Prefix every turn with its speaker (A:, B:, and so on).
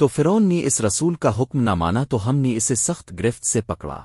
A: تو فرون نے اس رسول کا حکم نہ مانا تو ہم نے اسے سخت گرفت سے پکڑا۔